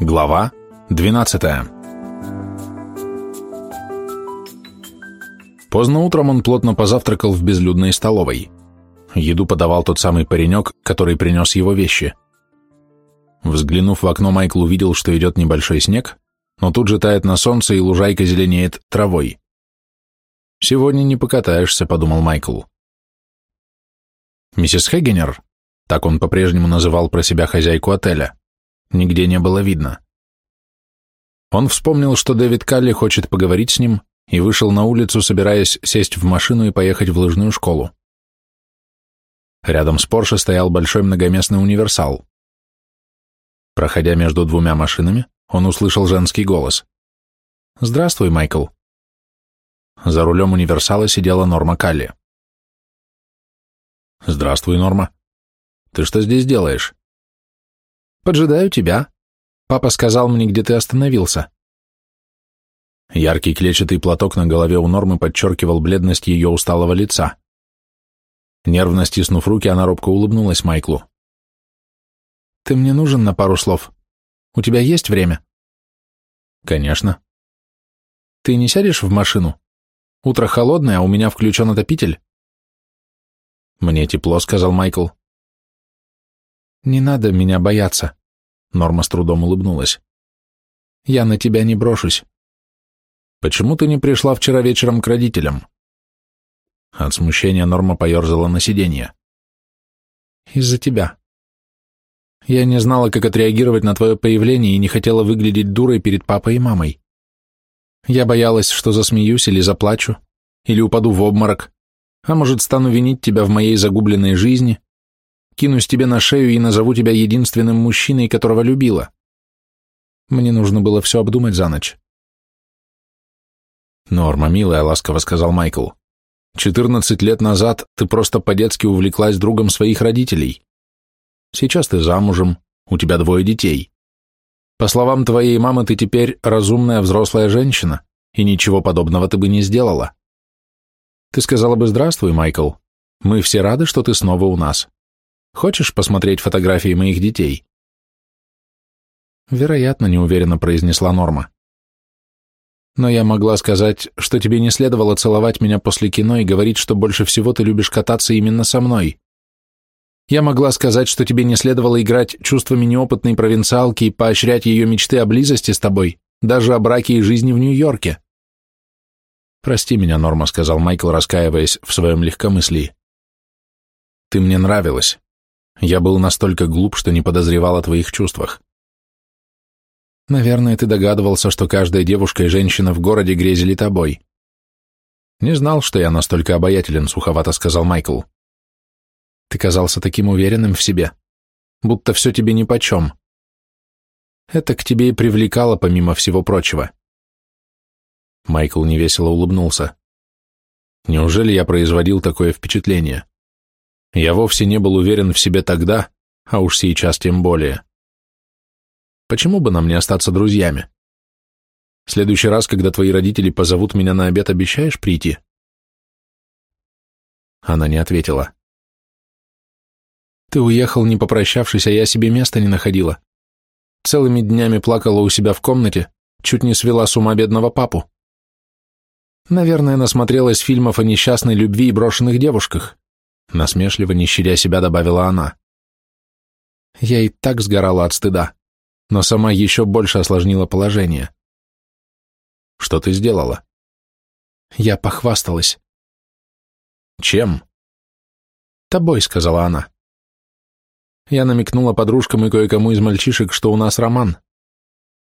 Глава 12 Поздно утром он плотно позавтракал в безлюдной столовой. Еду подавал тот самый паренек, который принес его вещи. Взглянув в окно, Майкл увидел, что идет небольшой снег, но тут же тает на солнце, и лужайка зеленеет травой. «Сегодня не покатаешься», — подумал Майкл. Миссис Хегенер, так он по-прежнему называл про себя хозяйку отеля, нигде не было видно. Он вспомнил, что Дэвид Калли хочет поговорить с ним, и вышел на улицу, собираясь сесть в машину и поехать в лыжную школу. Рядом с Порше стоял большой многоместный универсал. Проходя между двумя машинами, он услышал женский голос. «Здравствуй, Майкл». За рулем универсала сидела Норма Калли. «Здравствуй, Норма. Ты что здесь делаешь?» «Поджидаю тебя. Папа сказал мне, где ты остановился». Яркий клетчатый платок на голове у Нормы подчеркивал бледность ее усталого лица. Нервно стиснув руки, она робко улыбнулась Майклу. «Ты мне нужен на пару слов. У тебя есть время?» «Конечно». «Ты не сядешь в машину? Утро холодное, а у меня включен отопитель». «Мне тепло», — сказал Майкл. «Не надо меня бояться», — Норма с трудом улыбнулась. «Я на тебя не брошусь». «Почему ты не пришла вчера вечером к родителям?» От смущения Норма поерзала на сиденье. «Из-за тебя. Я не знала, как отреагировать на твое появление и не хотела выглядеть дурой перед папой и мамой. Я боялась, что засмеюсь или заплачу, или упаду в обморок, а может, стану винить тебя в моей загубленной жизни, кинусь тебе на шею и назову тебя единственным мужчиной, которого любила. Мне нужно было все обдумать за ночь. «Норма, милая», — ласково сказал Майкл. «Четырнадцать лет назад ты просто по-детски увлеклась другом своих родителей. Сейчас ты замужем, у тебя двое детей. По словам твоей мамы, ты теперь разумная взрослая женщина, и ничего подобного ты бы не сделала. Ты сказала бы «Здравствуй, Майкл. Мы все рады, что ты снова у нас. Хочешь посмотреть фотографии моих детей?» Вероятно, неуверенно произнесла Норма. Но я могла сказать, что тебе не следовало целовать меня после кино и говорить, что больше всего ты любишь кататься именно со мной. Я могла сказать, что тебе не следовало играть чувствами неопытной провинциалки и поощрять ее мечты о близости с тобой, даже о браке и жизни в Нью-Йорке. «Прости меня, Норма», — сказал Майкл, раскаиваясь в своем легкомыслии. «Ты мне нравилась. Я был настолько глуп, что не подозревал о твоих чувствах. Наверное, ты догадывался, что каждая девушка и женщина в городе грезили тобой. Не знал, что я настолько обаятелен, суховато сказал Майкл. Ты казался таким уверенным в себе, будто все тебе нипочем. Это к тебе и привлекало, помимо всего прочего. Майкл невесело улыбнулся. Неужели я производил такое впечатление? Я вовсе не был уверен в себе тогда, а уж сейчас тем более. Почему бы нам не остаться друзьями? В следующий раз, когда твои родители позовут меня на обед, обещаешь прийти?» Она не ответила. Ты уехал, не попрощавшись, а я себе места не находила. Целыми днями плакала у себя в комнате, чуть не свела с ума бедного папу. Наверное, насмотрелась фильмов о несчастной любви и брошенных девушках. Насмешливо, не щадя себя, добавила она. Я и так сгорала от стыда, но сама еще больше осложнила положение. Что ты сделала? Я похвасталась. Чем? Тобой, сказала она. Я намекнула подружкам и кое-кому из мальчишек, что у нас роман.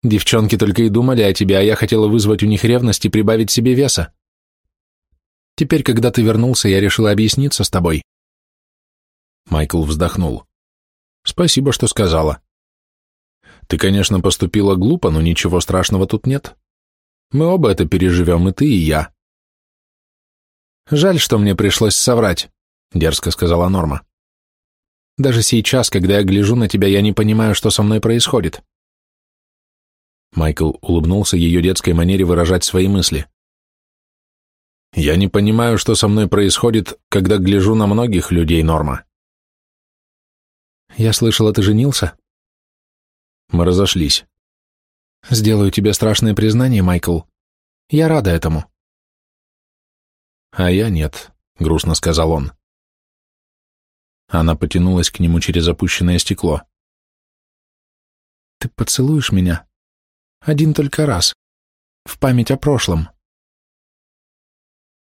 Девчонки только и думали о тебе, а я хотела вызвать у них ревность и прибавить себе веса. Теперь, когда ты вернулся, я решила объясниться с тобой. Майкл вздохнул. Спасибо, что сказала. Ты, конечно, поступила глупо, но ничего страшного тут нет. Мы оба это переживем, и ты, и я. Жаль, что мне пришлось соврать, дерзко сказала Норма. Даже сейчас, когда я гляжу на тебя, я не понимаю, что со мной происходит. Майкл улыбнулся ее детской манере выражать свои мысли. Я не понимаю, что со мной происходит, когда гляжу на многих людей, Норма. Я слышала, ты женился? Мы разошлись. Сделаю тебе страшное признание, Майкл. Я рада этому. А я нет, грустно сказал он. Она потянулась к нему через опущенное стекло. Ты поцелуешь меня? Один только раз. В память о прошлом.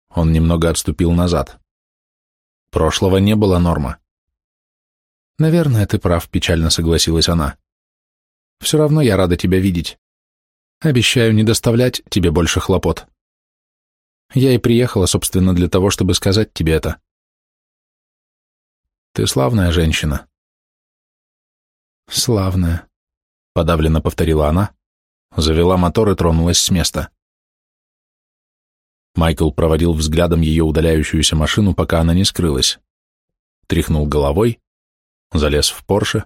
Он немного отступил назад. Прошлого не было норма. Наверное, ты прав, печально согласилась она. Все равно я рада тебя видеть. Обещаю не доставлять тебе больше хлопот. Я и приехала, собственно, для того, чтобы сказать тебе это. Ты славная женщина. Славная, подавленно повторила она, завела мотор и тронулась с места. Майкл проводил взглядом ее удаляющуюся машину, пока она не скрылась. Тряхнул головой, залез в Порше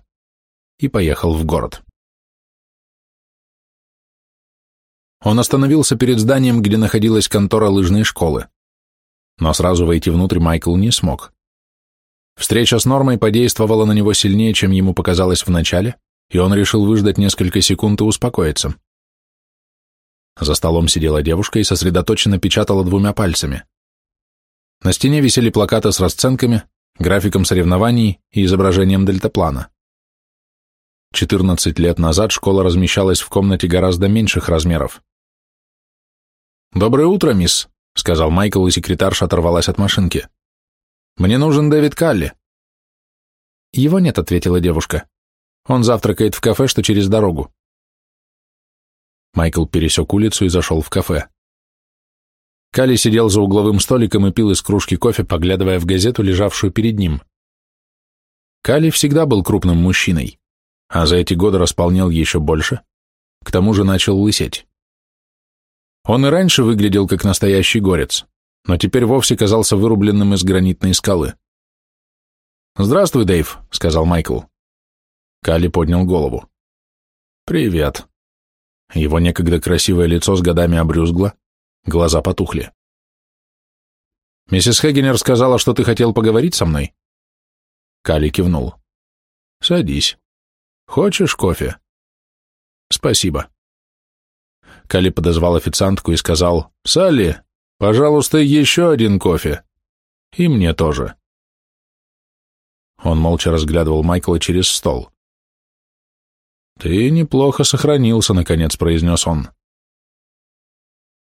и поехал в город. Он остановился перед зданием, где находилась контора лыжной школы. Но сразу войти внутрь Майкл не смог. Встреча с Нормой подействовала на него сильнее, чем ему показалось вначале, и он решил выждать несколько секунд и успокоиться. За столом сидела девушка и сосредоточенно печатала двумя пальцами. На стене висели плакаты с расценками, графиком соревнований и изображением дельтаплана. 14 лет назад школа размещалась в комнате гораздо меньших размеров. «Доброе утро, мисс», — сказал Майкл, и секретарша оторвалась от машинки. «Мне нужен Дэвид Калли». «Его нет», — ответила девушка. «Он завтракает в кафе, что через дорогу». Майкл пересек улицу и зашел в кафе. Калли сидел за угловым столиком и пил из кружки кофе, поглядывая в газету, лежавшую перед ним. Калли всегда был крупным мужчиной, а за эти годы располнел еще больше, к тому же начал лысеть. Он и раньше выглядел как настоящий горец, но теперь вовсе казался вырубленным из гранитной скалы. «Здравствуй, Дэйв», — сказал Майкл. Калли поднял голову. «Привет». Его некогда красивое лицо с годами обрюзгло, глаза потухли. «Миссис Хегенер сказала, что ты хотел поговорить со мной?» Калли кивнул. «Садись. Хочешь кофе?» «Спасибо». Кали подозвал официантку и сказал, «Салли, пожалуйста, еще один кофе. И мне тоже». Он молча разглядывал Майкла через стол. «Ты неплохо сохранился», — наконец произнес он.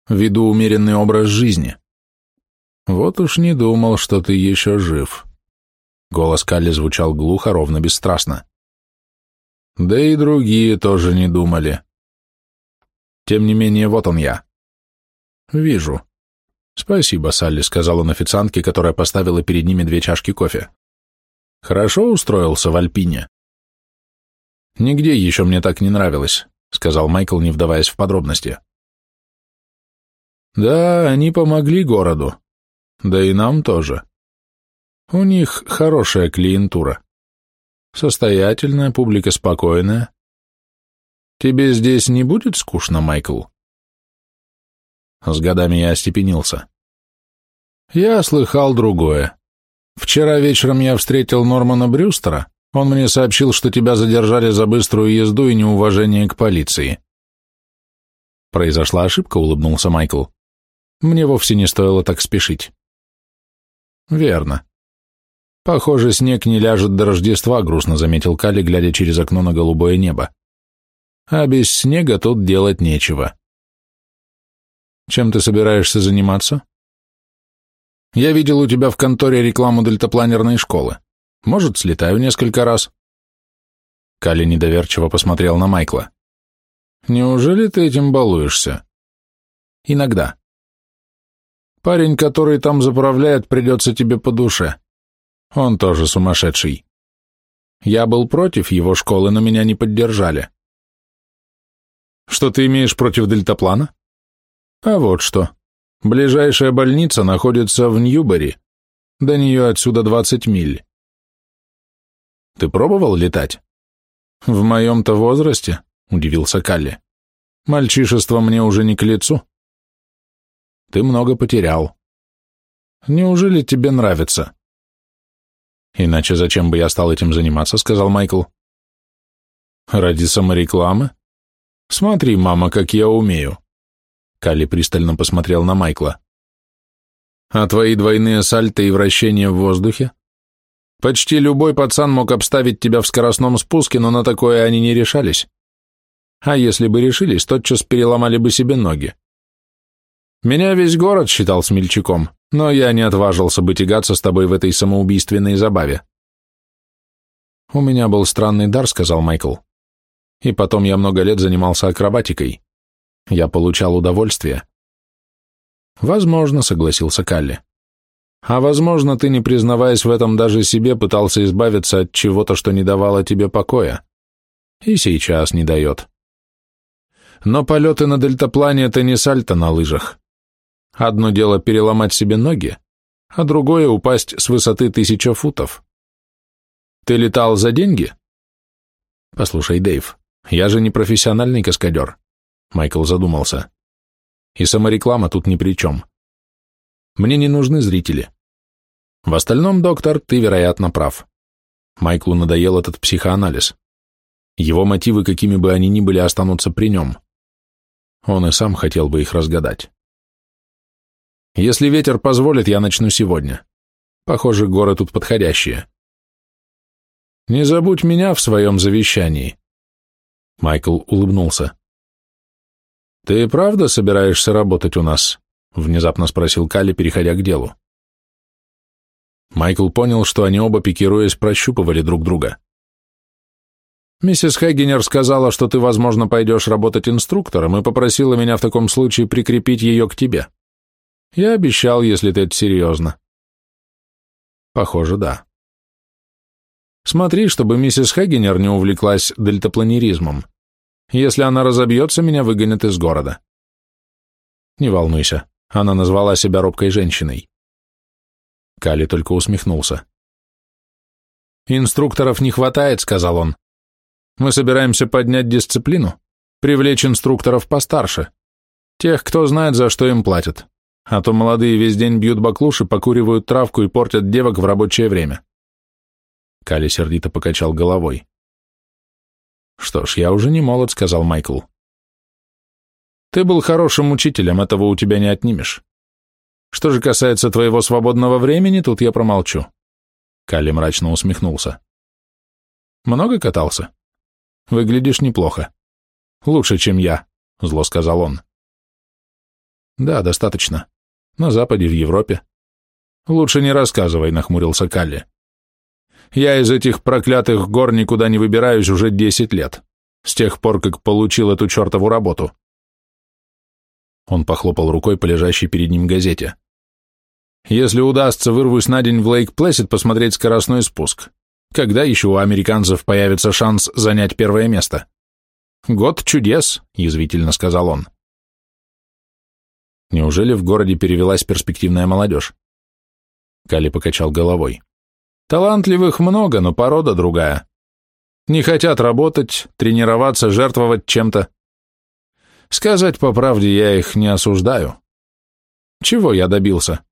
«Веду умеренный образ жизни. Вот уж не думал, что ты еще жив». Голос Калли звучал глухо, ровно, бесстрастно. «Да и другие тоже не думали. Тем не менее, вот он я. Вижу. Спасибо, Салли, сказал он официантке, которая поставила перед ними две чашки кофе. Хорошо устроился в Альпине. Нигде еще мне так не нравилось, сказал Майкл, не вдаваясь в подробности. Да, они помогли городу. Да и нам тоже. У них хорошая клиентура. Состоятельная, публика спокойная, Тебе здесь не будет скучно, Майкл? С годами я остепенился. Я слыхал другое. Вчера вечером я встретил Нормана Брюстера. Он мне сообщил, что тебя задержали за быструю езду и неуважение к полиции. Произошла ошибка, улыбнулся Майкл. Мне вовсе не стоило так спешить. Верно. Похоже, снег не ляжет до Рождества, грустно заметил Кали, глядя через окно на голубое небо а без снега тут делать нечего. Чем ты собираешься заниматься? Я видел у тебя в конторе рекламу дельтапланерной школы. Может, слетаю несколько раз?» Калли недоверчиво посмотрел на Майкла. «Неужели ты этим балуешься?» «Иногда». «Парень, который там заправляет, придется тебе по душе. Он тоже сумасшедший. Я был против его школы, но меня не поддержали. Что ты имеешь против дельтаплана? А вот что. Ближайшая больница находится в Ньюбери. До нее отсюда 20 миль. Ты пробовал летать? В моем-то возрасте, удивился Калли. Мальчишество мне уже не к лицу. Ты много потерял. Неужели тебе нравится? Иначе зачем бы я стал этим заниматься, сказал Майкл. Ради саморекламы? Смотри, мама, как я умею. Калли пристально посмотрел на Майкла. А твои двойные сальто и вращения в воздухе? Почти любой пацан мог обставить тебя в скоростном спуске, но на такое они не решались. А если бы решились, тотчас переломали бы себе ноги. Меня весь город считал смельчаком, но я не отважился бы тягаться с тобой в этой самоубийственной забаве. У меня был странный дар, сказал Майкл. И потом я много лет занимался акробатикой. Я получал удовольствие. Возможно, согласился Калли. А возможно, ты, не признаваясь в этом даже себе, пытался избавиться от чего-то, что не давало тебе покоя. И сейчас не дает. Но полеты на дельтаплане — это не сальто на лыжах. Одно дело переломать себе ноги, а другое — упасть с высоты тысяча футов. Ты летал за деньги? Послушай, Дэйв, я же не профессиональный каскадер. Майкл задумался. И самореклама тут ни при чем. Мне не нужны зрители. В остальном, доктор, ты, вероятно, прав. Майклу надоел этот психоанализ. Его мотивы, какими бы они ни были, останутся при нем. Он и сам хотел бы их разгадать. Если ветер позволит, я начну сегодня. Похоже, горы тут подходящие. Не забудь меня в своем завещании. Майкл улыбнулся. Ты правда собираешься работать у нас? Внезапно спросил Калли, переходя к делу. Майкл понял, что они оба, пикируясь, прощупывали друг друга. «Миссис Хэггинер сказала, что ты, возможно, пойдешь работать инструктором и попросила меня в таком случае прикрепить ее к тебе. Я обещал, если ты это серьезно. Похоже, да. Смотри, чтобы миссис Хагенер не увлеклась дельтапланеризмом. Если она разобьется, меня выгонят из города. Не волнуйся, она назвала себя робкой женщиной. Кали только усмехнулся. «Инструкторов не хватает», — сказал он. «Мы собираемся поднять дисциплину, привлечь инструкторов постарше, тех, кто знает, за что им платят а то молодые весь день бьют баклуши, покуривают травку и портят девок в рабочее время. Кали сердито покачал головой. «Что ж, я уже не молод», — сказал Майкл. «Ты был хорошим учителем, этого у тебя не отнимешь. Что же касается твоего свободного времени, тут я промолчу». Кали мрачно усмехнулся. «Много катался? Выглядишь неплохо. Лучше, чем я», — зло сказал он. «Да, достаточно. На Западе, в Европе. Лучше не рассказывай, нахмурился Калли. Я из этих проклятых гор никуда не выбираюсь уже десять лет, с тех пор, как получил эту чертову работу. Он похлопал рукой по лежащей перед ним газете. Если удастся, вырвусь на день в Лейк-Плэссид посмотреть скоростной спуск. Когда еще у американцев появится шанс занять первое место? Год чудес, язвительно сказал он. Неужели в городе перевелась перспективная молодежь? Кали покачал головой. Талантливых много, но порода другая. Не хотят работать, тренироваться, жертвовать чем-то. Сказать по правде, я их не осуждаю. Чего я добился?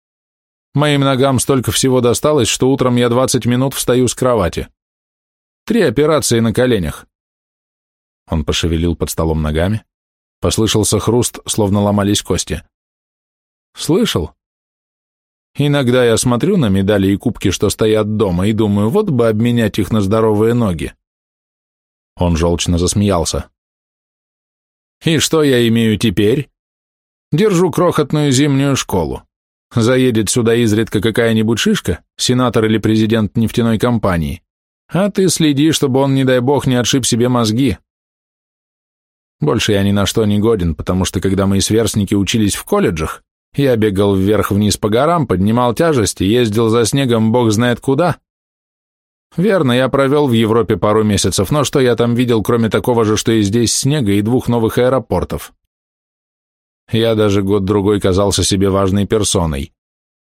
Моим ногам столько всего досталось, что утром я 20 минут встаю с кровати. Три операции на коленях. Он пошевелил под столом ногами. Послышался хруст, словно ломались кости. Слышал? Иногда я смотрю на медали и кубки, что стоят дома, и думаю, вот бы обменять их на здоровые ноги. Он желчно засмеялся. И что я имею теперь? Держу крохотную зимнюю школу. Заедет сюда изредка какая-нибудь шишка, сенатор или президент нефтяной компании, а ты следи, чтобы он, не дай бог, не отшиб себе мозги. Больше я ни на что не годен, потому что когда мои сверстники учились в колледжах, я бегал вверх-вниз по горам, поднимал тяжести, ездил за снегом бог знает куда. Верно, я провел в Европе пару месяцев, но что я там видел, кроме такого же, что и здесь снега и двух новых аэропортов? Я даже год-другой казался себе важной персоной.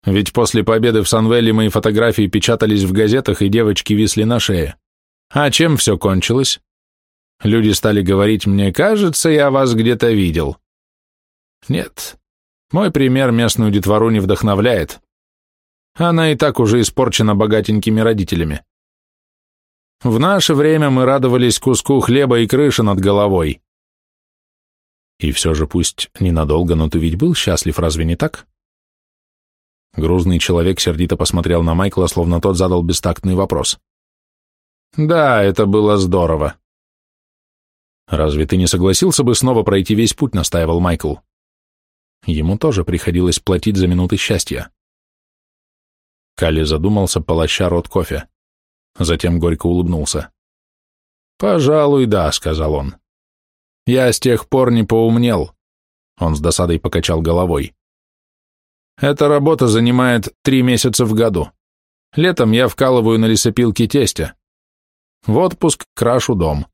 Ведь после победы в Санвелле мои фотографии печатались в газетах, и девочки висли на шее. А чем все кончилось? Люди стали говорить мне, кажется, я вас где-то видел. Нет, мой пример местную детвору не вдохновляет. Она и так уже испорчена богатенькими родителями. В наше время мы радовались куску хлеба и крыши над головой. И все же пусть ненадолго, но ты ведь был счастлив, разве не так? Грузный человек сердито посмотрел на Майкла, словно тот задал бестактный вопрос. Да, это было здорово. Разве ты не согласился бы снова пройти весь путь, настаивал Майкл. Ему тоже приходилось платить за минуты счастья. Калли задумался, полоща рот кофе. Затем горько улыбнулся. «Пожалуй, да», — сказал он. «Я с тех пор не поумнел». Он с досадой покачал головой. «Эта работа занимает три месяца в году. Летом я вкалываю на лесопилке тестя. В отпуск крашу дом.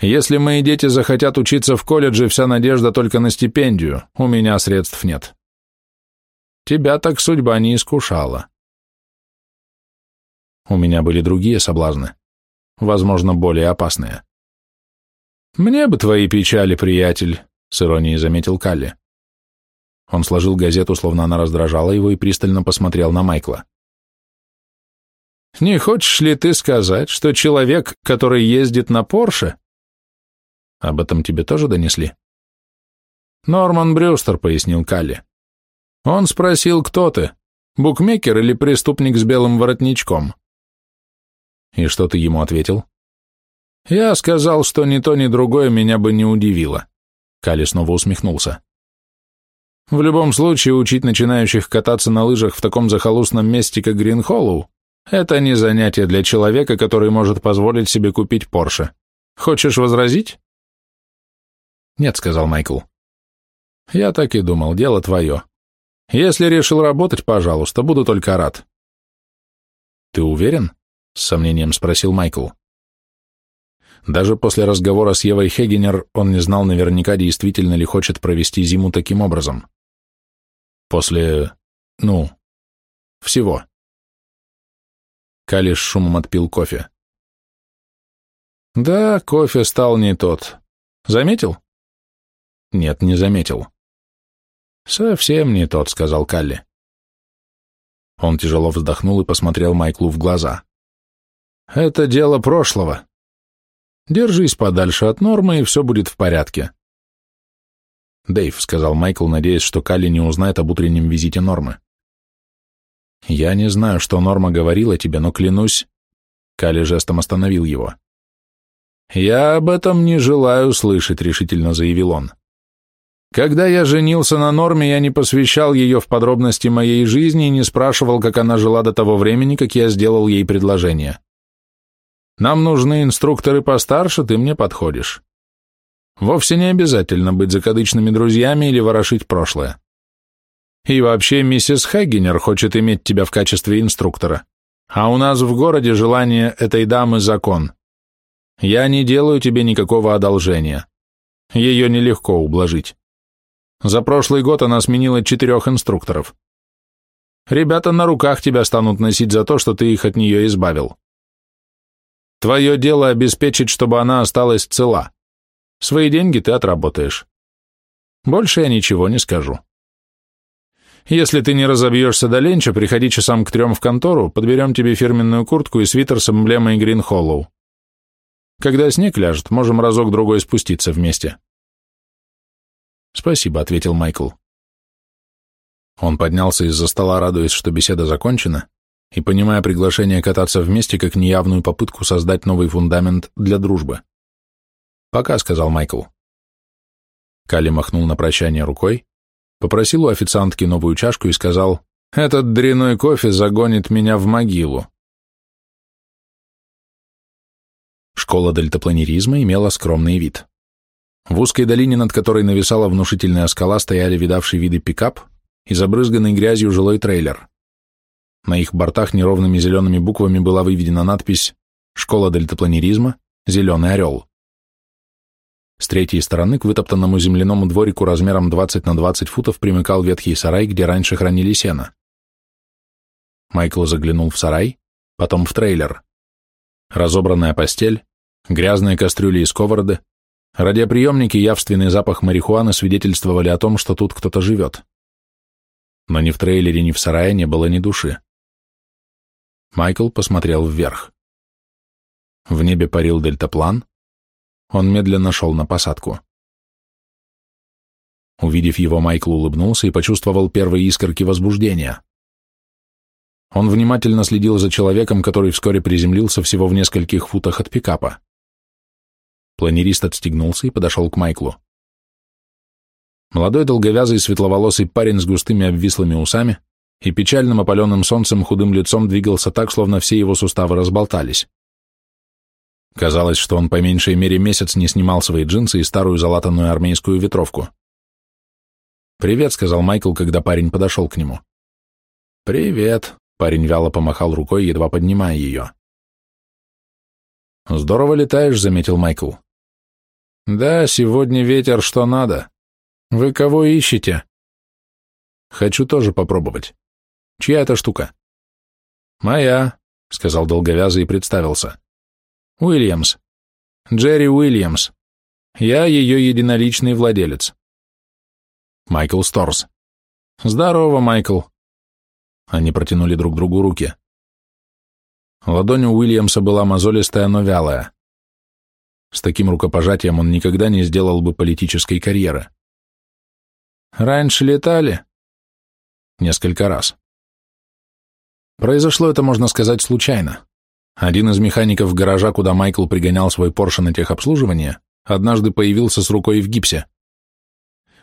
Если мои дети захотят учиться в колледже, вся надежда только на стипендию, у меня средств нет. Тебя так судьба не искушала. У меня были другие соблазны, возможно, более опасные. «Мне бы твои печали, приятель», — с иронией заметил Калли. Он сложил газету, словно она раздражала его, и пристально посмотрел на Майкла. «Не хочешь ли ты сказать, что человек, который ездит на Порше...» «Об этом тебе тоже донесли?» «Норман Брюстер», — пояснил Калли. «Он спросил, кто ты, букмекер или преступник с белым воротничком?» И что ты ему ответил? Я сказал, что ни то, ни другое меня бы не удивило. Кали снова усмехнулся. В любом случае, учить начинающих кататься на лыжах в таком захолустном месте, как Гринхоллоу, это не занятие для человека, который может позволить себе купить Порше. Хочешь возразить? Нет, сказал Майкл. Я так и думал, дело твое. Если решил работать, пожалуйста, буду только рад. Ты уверен? — с сомнением спросил Майкл. Даже после разговора с Евой Хегенер он не знал наверняка, действительно ли хочет провести зиму таким образом. После... ну... всего. Калиш шумом отпил кофе. Да, кофе стал не тот. Заметил? Нет, не заметил. Совсем не тот, сказал Калли. Он тяжело вздохнул и посмотрел Майклу в глаза. Это дело прошлого. Держись подальше от нормы, и все будет в порядке. Дэйв, сказал Майкл, надеясь, что Калли не узнает об утреннем визите Нормы. Я не знаю, что Норма говорила тебе, но клянусь... Калли жестом остановил его. «Я об этом не желаю слышать», — решительно заявил он. «Когда я женился на Норме, я не посвящал ее в подробности моей жизни и не спрашивал, как она жила до того времени, как я сделал ей предложение. Нам нужны инструкторы постарше, ты мне подходишь. Вовсе не обязательно быть закадычными друзьями или ворошить прошлое. И вообще миссис Хаггинер хочет иметь тебя в качестве инструктора. А у нас в городе желание этой дамы закон. Я не делаю тебе никакого одолжения. Ее нелегко ублажить. За прошлый год она сменила четырех инструкторов. Ребята на руках тебя станут носить за то, что ты их от нее избавил. Твое дело обеспечить, чтобы она осталась цела. Свои деньги ты отработаешь. Больше я ничего не скажу. Если ты не разобьешься до ленча, приходи часам к трем в контору, подберем тебе фирменную куртку и свитер с эмблемой Грин Холлоу. Когда снег ляжет, можем разок-другой спуститься вместе. Спасибо, ответил Майкл. Он поднялся из-за стола, радуясь, что беседа закончена, и понимая приглашение кататься вместе как неявную попытку создать новый фундамент для дружбы. «Пока», — сказал Майкл. Калли махнул на прощание рукой, попросил у официантки новую чашку и сказал, «Этот дряной кофе загонит меня в могилу». Школа дельтапланеризма имела скромный вид. В узкой долине, над которой нависала внушительная скала, стояли видавшие виды пикап и забрызганный грязью жилой трейлер. На их бортах неровными зелеными буквами была выведена надпись «Школа дельтапланеризма. Зеленый орел». С третьей стороны к вытоптанному земляному дворику размером 20 на 20 футов примыкал ветхий сарай, где раньше хранили сено. Майкл заглянул в сарай, потом в трейлер. Разобранная постель, грязные кастрюли и сковороды, радиоприемники явственный запах марихуаны свидетельствовали о том, что тут кто-то живет. но ни в трейлере, ни в сарае не было ни души. Майкл посмотрел вверх. В небе парил дельтаплан, он медленно шел на посадку. Увидев его, Майкл улыбнулся и почувствовал первые искорки возбуждения. Он внимательно следил за человеком, который вскоре приземлился всего в нескольких футах от пикапа. Планерист отстегнулся и подошел к Майклу. Молодой долговязый светловолосый парень с густыми обвислыми усами и печальным опаленным солнцем худым лицом двигался так, словно все его суставы разболтались. Казалось, что он по меньшей мере месяц не снимал свои джинсы и старую залатанную армейскую ветровку. «Привет», — сказал Майкл, когда парень подошел к нему. «Привет», — парень вяло помахал рукой, едва поднимая ее. «Здорово летаешь», — заметил Майкл. «Да, сегодня ветер что надо. Вы кого ищете?» «Хочу тоже попробовать. Чья это штука?» «Моя», — сказал долговязый и представился. «Уильямс. Джерри Уильямс. Я ее единоличный владелец». Майкл Сторс. «Здорово, Майкл». Они протянули друг другу руки. Ладонь у Уильямса была мозолистая, но вялая. С таким рукопожатием он никогда не сделал бы политической карьеры. Раньше летали? Несколько раз. Произошло это, можно сказать, случайно. Один из механиков гаража, куда Майкл пригонял свой Порше на техобслуживание, однажды появился с рукой в гипсе.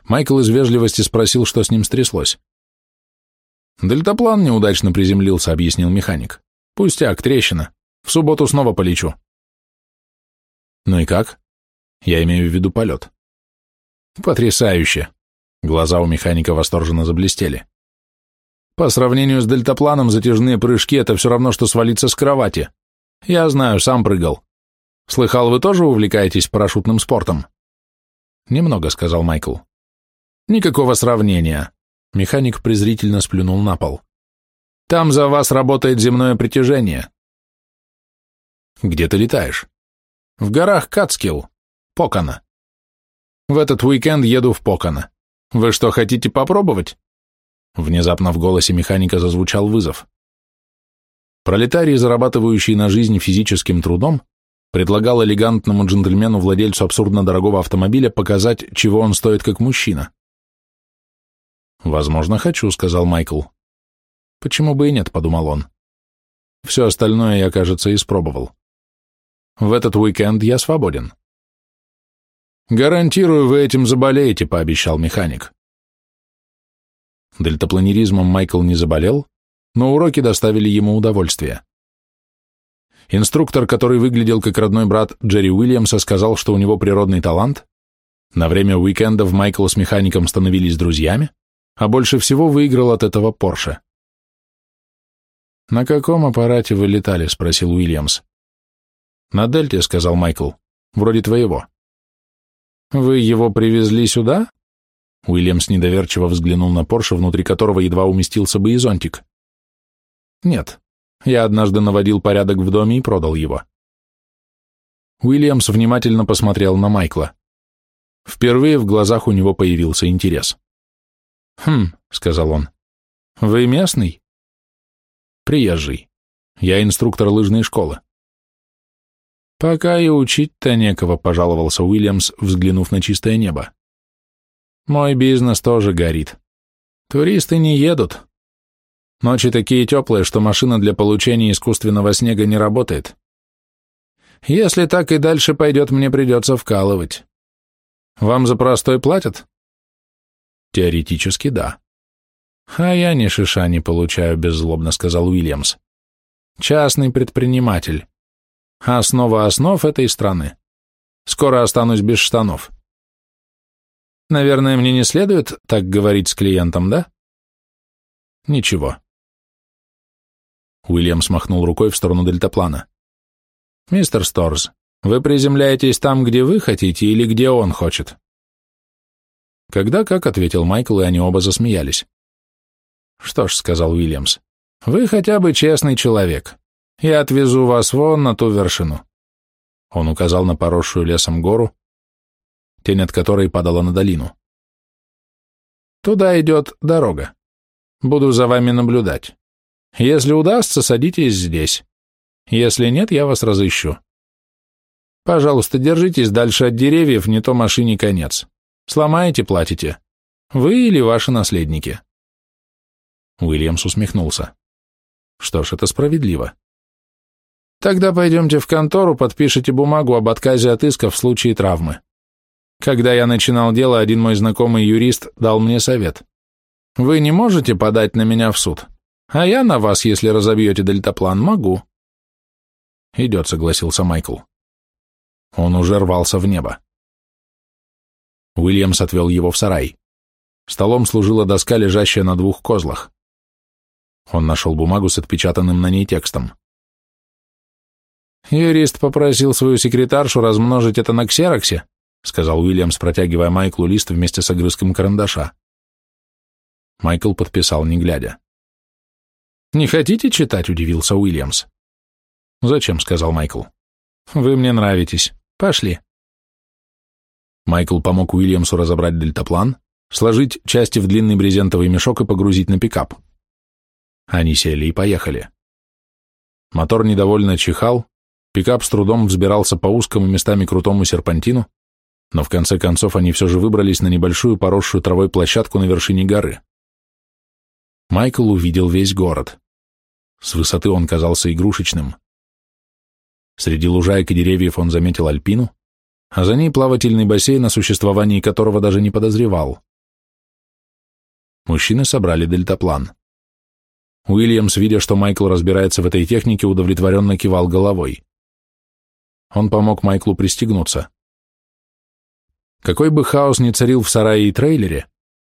Майкл из вежливости спросил, что с ним стряслось. «Дельтаплан неудачно приземлился», — объяснил механик. «Пустяк, трещина. В субботу снова полечу». «Ну и как?» «Я имею в виду полет». «Потрясающе!» Глаза у механика восторженно заблестели. По сравнению с дельтапланом, затяжные прыжки — это все равно, что свалиться с кровати. Я знаю, сам прыгал. Слыхал, вы тоже увлекаетесь парашютным спортом? Немного, сказал Майкл. Никакого сравнения. Механик презрительно сплюнул на пол. Там за вас работает земное притяжение. Где ты летаешь? В горах Кацкилл, Покана. В этот уикенд еду в Покана. Вы что, хотите попробовать? Внезапно в голосе механика зазвучал вызов. Пролетарий, зарабатывающий на жизнь физическим трудом, предлагал элегантному джентльмену-владельцу абсурдно дорогого автомобиля показать, чего он стоит как мужчина. «Возможно, хочу», — сказал Майкл. «Почему бы и нет», — подумал он. «Все остальное я, кажется, испробовал. В этот уикенд я свободен». «Гарантирую, вы этим заболеете», — пообещал механик. Дельтапланеризмом Майкл не заболел, но уроки доставили ему удовольствие. Инструктор, который выглядел как родной брат Джерри Уильямса, сказал, что у него природный талант. На время уикендов Майкл с механиком становились друзьями, а больше всего выиграл от этого Порше. «На каком аппарате вы летали?» — спросил Уильямс. «На Дельте», — сказал Майкл. «Вроде твоего». «Вы его привезли сюда?» Уильямс недоверчиво взглянул на Порше, внутри которого едва уместился бы и зонтик. «Нет, я однажды наводил порядок в доме и продал его». Уильямс внимательно посмотрел на Майкла. Впервые в глазах у него появился интерес. «Хм», — сказал он, — «вы местный?» «Приезжий. Я инструктор лыжной школы. «Пока и учить-то некого», — пожаловался Уильямс, взглянув на чистое небо. «Мой бизнес тоже горит. Туристы не едут. Ночи такие теплые, что машина для получения искусственного снега не работает. Если так и дальше пойдет, мне придется вкалывать. Вам за простой платят?» «Теоретически, да». «А я ни шиша не получаю», — беззлобно сказал Уильямс. «Частный предприниматель. Основа основ этой страны. Скоро останусь без штанов. Наверное, мне не следует так говорить с клиентом, да? Ничего. Уильям смахнул рукой в сторону дельтаплана. Мистер Сторз, вы приземляетесь там, где вы хотите или где он хочет? Когда как, ответил Майкл, и они оба засмеялись. Что ж, сказал Уильямс, вы хотя бы честный человек. Я отвезу вас вон на ту вершину. Он указал на поросшую лесом гору, тень от которой падала на долину. Туда идет дорога. Буду за вами наблюдать. Если удастся, садитесь здесь. Если нет, я вас разыщу. Пожалуйста, держитесь дальше от деревьев, не то машине конец. Сломаете, платите. Вы или ваши наследники. Уильямс усмехнулся. Что ж, это справедливо. Тогда пойдемте в контору, подпишите бумагу об отказе от иска в случае травмы. Когда я начинал дело, один мой знакомый юрист дал мне совет. Вы не можете подать на меня в суд, а я на вас, если разобьете дельтаплан, могу. Идет, согласился Майкл. Он уже рвался в небо. Уильямс отвел его в сарай. Столом служила доска, лежащая на двух козлах. Он нашел бумагу с отпечатанным на ней текстом. «Юрист попросил свою секретаршу размножить это на ксероксе», сказал Уильямс, протягивая Майклу лист вместе с огрызком карандаша. Майкл подписал, не глядя. «Не хотите читать?» — удивился Уильямс. «Зачем?» — сказал Майкл. «Вы мне нравитесь. Пошли». Майкл помог Уильямсу разобрать дельтаплан, сложить части в длинный брезентовый мешок и погрузить на пикап. Они сели и поехали. Мотор недовольно чихал, пикап с трудом взбирался по узкому местами крутому серпантину, но в конце концов они все же выбрались на небольшую поросшую травой площадку на вершине горы. Майкл увидел весь город. С высоты он казался игрушечным. Среди лужаек и деревьев он заметил Альпину, а за ней плавательный бассейн, о существовании которого даже не подозревал. Мужчины собрали дельтаплан. Уильямс, видя, что Майкл разбирается в этой технике, удовлетворенно кивал головой. Он помог Майклу пристегнуться. Какой бы хаос ни царил в сарае и трейлере,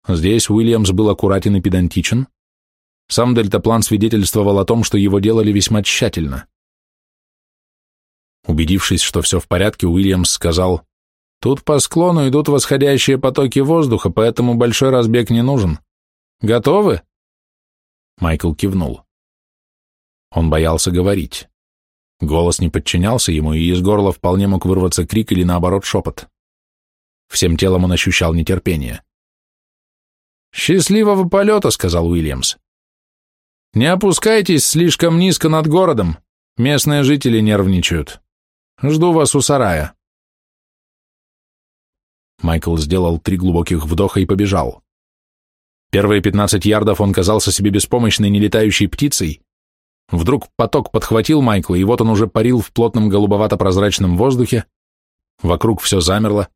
здесь Уильямс был аккуратен и педантичен. Сам дельтаплан свидетельствовал о том, что его делали весьма тщательно. Убедившись, что все в порядке, Уильямс сказал, «Тут по склону идут восходящие потоки воздуха, поэтому большой разбег не нужен. Готовы?» Майкл кивнул. Он боялся говорить. Голос не подчинялся ему, и из горла вполне мог вырваться крик или, наоборот, шепот. Всем телом он ощущал нетерпение. «Счастливого полета», — сказал Уильямс. «Не опускайтесь слишком низко над городом, местные жители нервничают. Жду вас у сарая». Майкл сделал три глубоких вдоха и побежал. Первые пятнадцать ярдов он казался себе беспомощной нелетающей птицей. Вдруг поток подхватил Майкла, и вот он уже парил в плотном голубовато-прозрачном воздухе. Вокруг все замерло,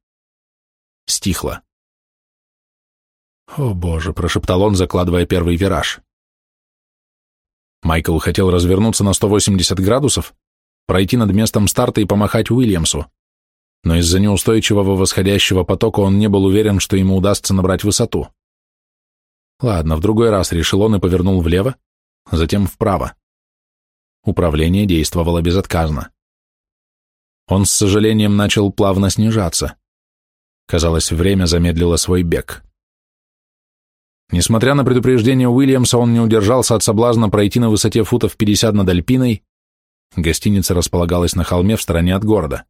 стихло. «О, Боже!» — прошептал он, закладывая первый вираж. Майкл хотел развернуться на 180 градусов, пройти над местом старта и помахать Уильямсу, но из-за неустойчивого восходящего потока он не был уверен, что ему удастся набрать высоту. Ладно, в другой раз решил он и повернул влево, затем вправо. Управление действовало безотказно. Он с сожалением начал плавно снижаться. Казалось, время замедлило свой бег. Несмотря на предупреждение Уильямса, он не удержался от соблазна пройти на высоте футов 50 над Альпиной. Гостиница располагалась на холме в стороне от города.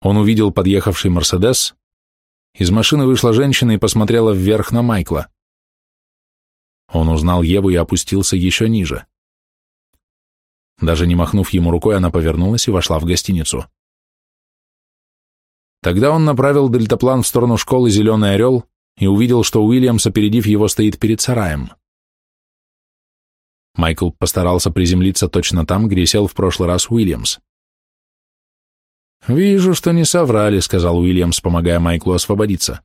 Он увидел подъехавший Мерседес. Из машины вышла женщина и посмотрела вверх на Майкла. Он узнал Еву и опустился еще ниже. Даже не махнув ему рукой, она повернулась и вошла в гостиницу. Тогда он направил дельтаплан в сторону школы «Зеленый орел» и увидел, что Уильямс, опередив его, стоит перед сараем. Майкл постарался приземлиться точно там, где сел в прошлый раз Уильямс. «Вижу, что не соврали», — сказал Уильямс, помогая Майклу освободиться.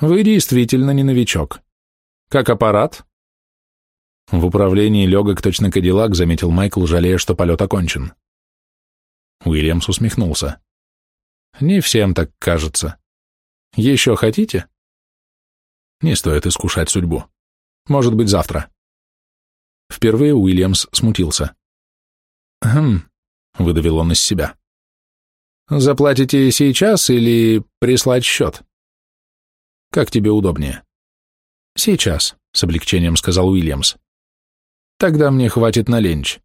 «Вы действительно не новичок. Как аппарат?» В управлении легок точно кадиллак, заметил Майкл, жалея, что полет окончен. Уильямс усмехнулся. Не всем так кажется. Еще хотите? Не стоит искушать судьбу. Может быть, завтра. Впервые Уильямс смутился. «Хм», — выдавил он из себя. «Заплатите сейчас или прислать счет?» «Как тебе удобнее?» «Сейчас», — с облегчением сказал Уильямс. «Тогда мне хватит на ленч.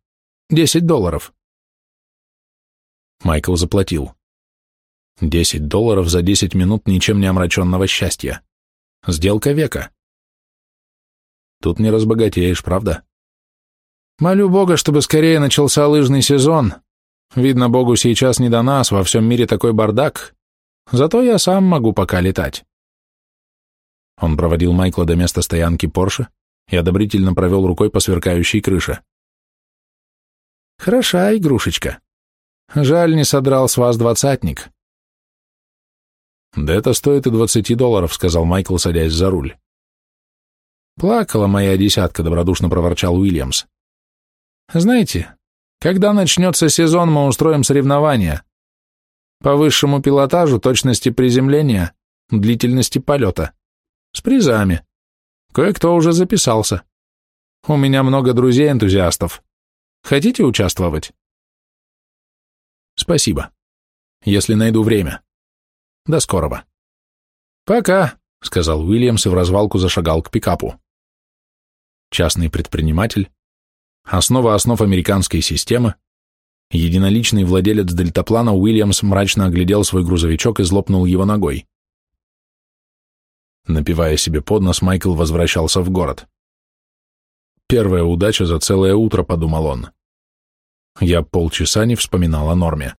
Десять долларов». Майкл заплатил. Десять долларов за десять минут ничем не омраченного счастья. Сделка века. Тут не разбогатеешь, правда? Молю Бога, чтобы скорее начался лыжный сезон. Видно, Богу сейчас не до нас, во всем мире такой бардак. Зато я сам могу пока летать. Он проводил Майкла до места стоянки Порше и одобрительно провел рукой по сверкающей крыше. Хороша игрушечка. Жаль, не содрал с вас двадцатник. Да это стоит и двадцати долларов, сказал Майкл, садясь за руль. Плакала моя десятка, добродушно проворчал Уильямс. Знаете, когда начнется сезон, мы устроим соревнования. По высшему пилотажу, точности приземления, длительности полета. С призами. Кое-кто уже записался. У меня много друзей-энтузиастов. Хотите участвовать? Спасибо. Если найду время. До скорого. Пока, сказал Уильямс и в развалку зашагал к пикапу. Частный предприниматель, основа основ американской системы, единоличный владелец дельтаплана Уильямс мрачно оглядел свой грузовичок и злопнул его ногой. Напивая себе под нос, Майкл возвращался в город. «Первая удача за целое утро», — подумал он. Я полчаса не вспоминал о норме.